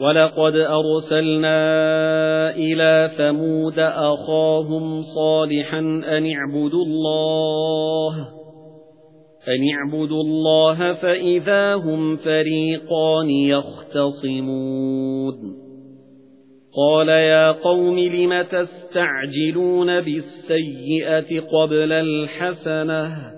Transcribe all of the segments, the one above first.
وَلَقَدْ أَرْسَلْنَا إِلَى ثَمُودَ أَخَاهُمْ صَالِحًا أَنِ اعْبُدُوا اللَّهَ أَنِ اعْبُدُوا اللَّهَ فَإِذَا هُمْ فَرِيقَانِ يَخْتَصِمُونَ قَالَ يَا قَوْمِ لِمَ تَسْتَعْجِلُونَ بِالسَّيِّئَةِ قَبْلَ الْحَسَنَةِ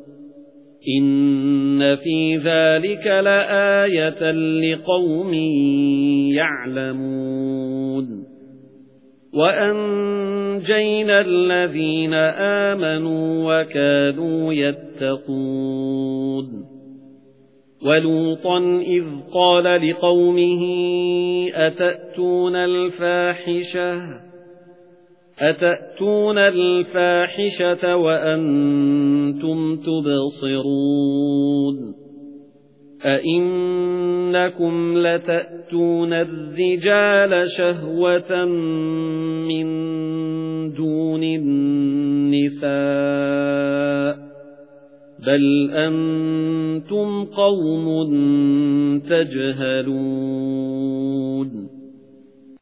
إِنَّ فِي ذَلِكَ لَآيَةً لِقَوْمٍ يَعْلَمُونَ وَأَنجَيْنَا الَّذِينَ آمَنُوا وَكَانُوا يَتَّقُونَ وَلُوطًا إِذْ قَالَ لِقَوْمِهِ أَتَأْتُونَ الْفَاحِشَةَ أَتَأْتُونَ الْفَاحِشَةَ وَأَنْتُمْ تُبْصِرُونَ أَئِنَّكُمْ لَتَأْتُونَ الرِّجَالَ شَهْوَةً مِنْ دُونِ النِّسَاءِ بَلْ أَنْتُمْ قَوْمٌ تَجْهَلُونَ